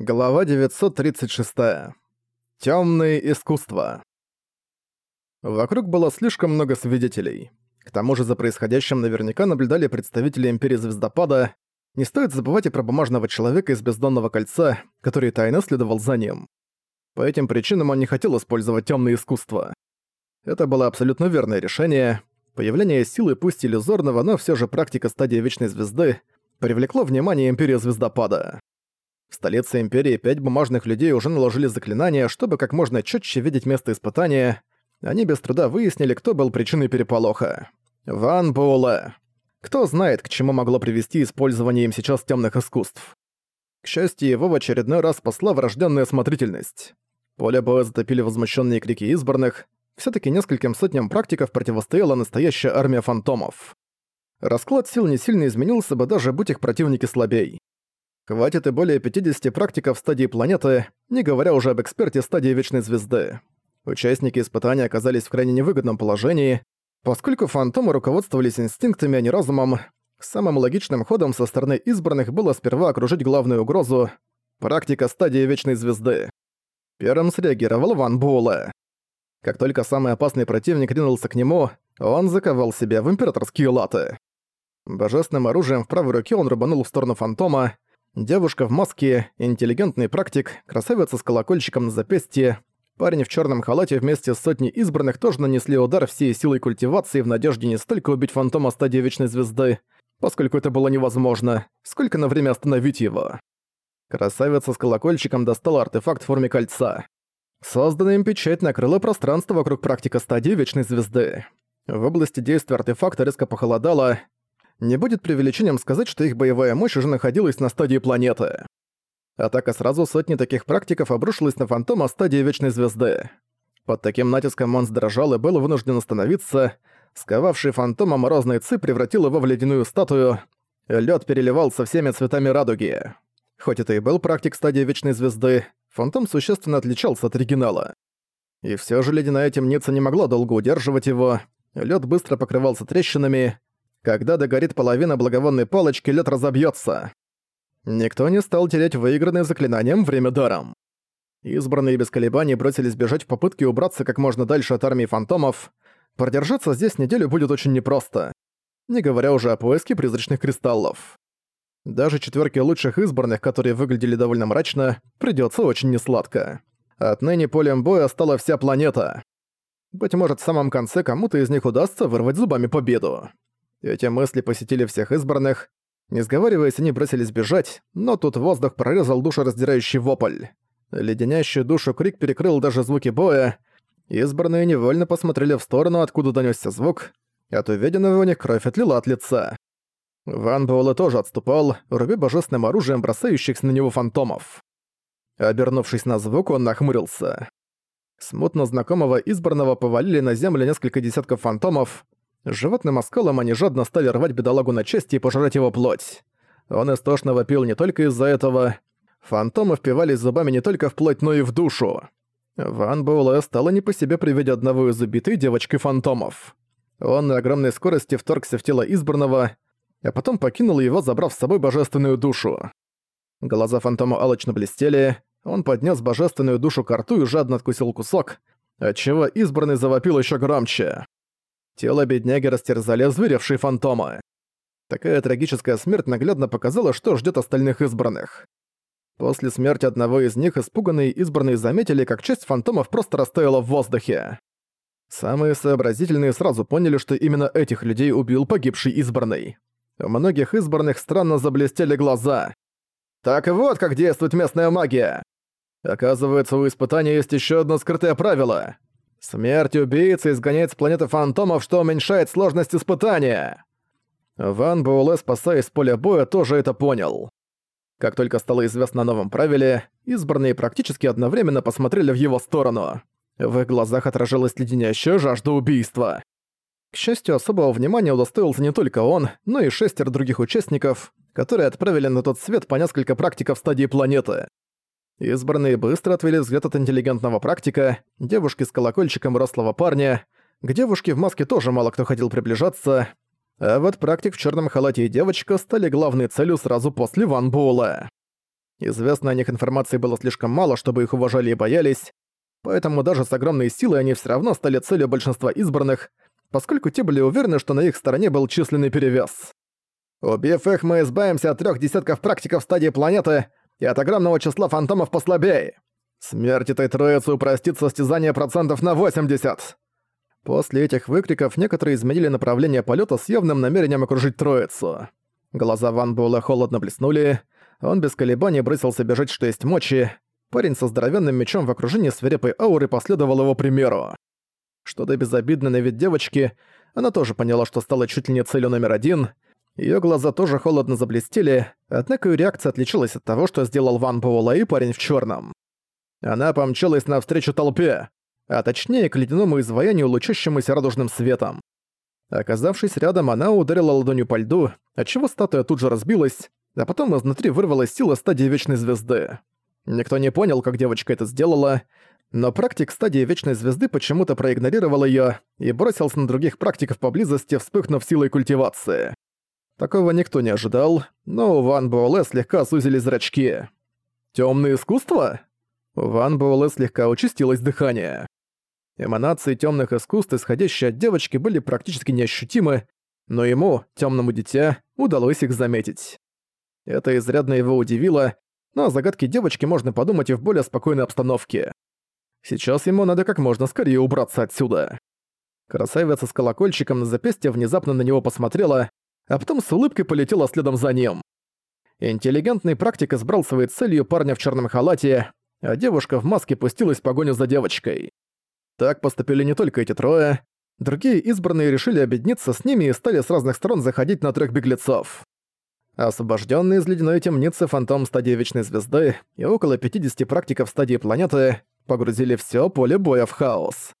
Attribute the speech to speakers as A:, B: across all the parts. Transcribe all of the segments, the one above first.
A: Глава 936. Тёмные искусства. Вокруг было слишком много свидетелей. К тому же за происходящим наверняка наблюдали представители Империи Звездопада. Не стоит забывать и про бумажного человека из Бездонного Кольца, который тайно следовал за ним. По этим причинам он не хотел использовать тёмные искусства. Это было абсолютно верное решение. Появление силы, пусть иллюзорного, но всё же практика стадии Вечной Звезды, привлекло внимание Империи Звездопада. В столице Империи пять бумажных людей уже наложили заклинание, чтобы как можно четче видеть место испытания. Они без труда выяснили, кто был причиной переполоха. Ван Буэлэ. Кто знает, к чему могло привести использование им сейчас темных искусств. К счастью, его в очередной раз спасла врожденная осмотрительность. Поле боя затопили возмущенные крики избранных. все таки нескольким сотням практиков противостояла настоящая армия фантомов. Расклад сил не сильно изменился бы, даже будь их противники слабей. Хватит и более 50 практиков стадии планеты, не говоря уже об эксперте стадии Вечной Звезды. Участники испытания оказались в крайне невыгодном положении, поскольку фантомы руководствовались инстинктами, а не разумом. Самым логичным ходом со стороны избранных было сперва окружить главную угрозу — практика стадии Вечной Звезды. Первым среагировал Ван Буэлэ. Как только самый опасный противник ринулся к нему, он заковал себя в императорские латы. Божественным оружием в правой руке он рубанул в сторону фантома, Девушка в маске, интеллигентный практик, красавица с колокольчиком на запястье, парень в черном халате вместе с сотней избранных тоже нанесли удар всей силой культивации в надежде не столько убить фантома стадии Вечной Звезды, поскольку это было невозможно, сколько на время остановить его. Красавица с колокольчиком достала артефакт в форме кольца. Созданная им печать накрыла пространство вокруг практика стадии Вечной Звезды. В области действия артефакта резко похолодало, не будет преувеличением сказать, что их боевая мощь уже находилась на стадии планеты. Атака сразу сотни таких практиков обрушилась на фантома стадии Вечной Звезды. Под таким натиском монстр дрожал и был вынужден остановиться. Сковавший фантома морозный ци превратил его в ледяную статую. Лед переливался всеми цветами радуги. Хоть это и был практик стадии Вечной Звезды, фантом существенно отличался от оригинала. И все же ледяная темница не могла долго удерживать его, лед быстро покрывался трещинами, когда догорит половина благовонной палочки, лед разобьется. Никто не стал терять выигранное заклинанием время даром. Избранные без колебаний бросились бежать в попытке убраться как можно дальше от армии фантомов. Продержаться здесь неделю будет очень непросто. Не говоря уже о поиске призрачных кристаллов. Даже четверке лучших избранных, которые выглядели довольно мрачно, придется очень несладко. Отныне полем боя стала вся планета. Быть может, в самом конце кому-то из них удастся вырвать зубами победу. Эти мысли посетили всех избранных. Не сговариваясь, они бросились бежать, но тут воздух прорезал душераздирающий вопль. Леденящий душу крик перекрыл даже звуки боя. Избранные невольно посмотрели в сторону, откуда донёсся звук. От увиденного у них кровь отлила от лица. Ван Буэлэ тоже отступал, руби божественным оружием бросающихся на него фантомов. Обернувшись на звук, он нахмурился. Смутно знакомого избранного повалили на землю несколько десятков фантомов, Животным оскалом они жадно стали рвать бедолагу на части и пожрать его плоть. Он истошно вопил не только из-за этого. Фантомы впивались зубами не только в плоть, но и в душу. Ван Буэлэ стало не по себе при виде одного из убитой девочкой фантомов. Он на огромной скорости вторгся в тело избранного, а потом покинул его, забрав с собой божественную душу. Глаза фантома алочно блестели, он поднес божественную душу к рту и жадно откусил кусок, отчего избранный завопил еще громче. Тело бедняги растерзали озверевшие фантомы. Такая трагическая смерть наглядно показала, что ждет остальных избранных. После смерти одного из них испуганные избранные заметили, как часть фантомов просто растаяла в воздухе. Самые сообразительные сразу поняли, что именно этих людей убил погибший избранный. У многих избранных странно заблестели глаза. Так вот, как действует местная магия. Оказывается, у испытания есть еще одно скрытое правило. Смерть убийцы изгоняет с планеты фантомов, что уменьшает сложность испытания. Ван Буэлэ, спасаясь с поля боя, тоже это понял. Как только стало известно о новом правиле, избранные практически одновременно посмотрели в его сторону. В их глазах отражалась леденящая жажда убийства. К счастью, особого внимания удостоился не только он, но и шестеро других участников, которые отправили на тот свет по несколько практиков стадии планеты. Избранные быстро отвели взгляд от интеллигентного практика, девушки с колокольчиком рослого парня. К девушке в маске тоже мало кто хотел приближаться. А вот практик в черном халате и девочка стали главной целью сразу после Ван Буэлла. Известно о них информации было слишком мало, чтобы их уважали и боялись, поэтому даже с огромной силой они все равно стали целью большинства избранных, поскольку те были уверены, что на их стороне был численный перевес. Убив их, мы избавимся от трех десятков практиков стадии планеты и от огромного числа фантомов послабее. Смерть этой троицы упростит состязание процентов на 80. После этих выкриков некоторые изменили направление полета с явным намерением окружить троицу. Глаза Ван Буэлла холодно блеснули, он без колебаний бросился бежать, что есть мочи. Парень со здоровенным мечом в окружении свирепой ауры последовал его примеру. Что-то безобидное на вид девочки, она тоже поняла, что стала чуть ли не целью номер один. Её глаза тоже холодно заблестели, однако её реакция отличалась от того, что сделал Ван Буэлла и парень в чёрном. Она помчалась навстречу толпе, а точнее к ледяному изваянию, лучащемуся радужным светом. Оказавшись рядом, она ударила ладонью по льду, отчего статуя тут же разбилась, а потом изнутри вырвалась сила стадии Вечной Звезды. Никто не понял, как девочка это сделала, но практик стадии Вечной Звезды почему-то проигнорировал её и бросился на других практиков поблизости, вспыхнув силой культивации. Такого никто не ожидал, но у Ван Буэлэ слегка сузили зрачки. «Тёмное искусство?» У Ван Буэлэ слегка участилось дыхание. Эманации тёмных искусств, исходящие от девочки, были практически неощутимы, но ему, тёмному дитя, удалось их заметить. Это изрядно его удивило, но о загадке девочки можно подумать и в более спокойной обстановке. Сейчас ему надо как можно скорее убраться отсюда. Красавица с колокольчиком на запястье внезапно на него посмотрела, а потом с улыбкой полетела следом за ним. Интеллигентный практик избрал своей целью парня в черном халате, а девушка в маске пустилась в погоню за девочкой. Так поступили не только эти трое. Другие избранные решили объединиться с ними и стали с разных сторон заходить на трех беглецов. Освобожденный из ледяной темницы фантом стадии Вечной Звезды и около 50 практиков стадии планеты погрузили все поле боя в хаос.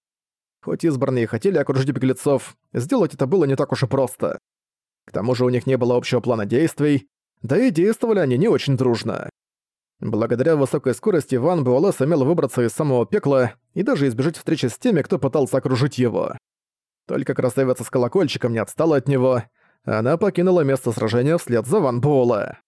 A: Хоть избранные хотели окружить беглецов, сделать это было не так уж и просто. К тому же у них не было общего плана действий, да и действовали они не очень дружно. Благодаря высокой скорости Ван Буэлэ сумел выбраться из самого пекла и даже избежать встречи с теми, кто пытался окружить его. Только красавица с колокольчиком не отстала от него — она покинула место сражения вслед за Ван Буэлэ.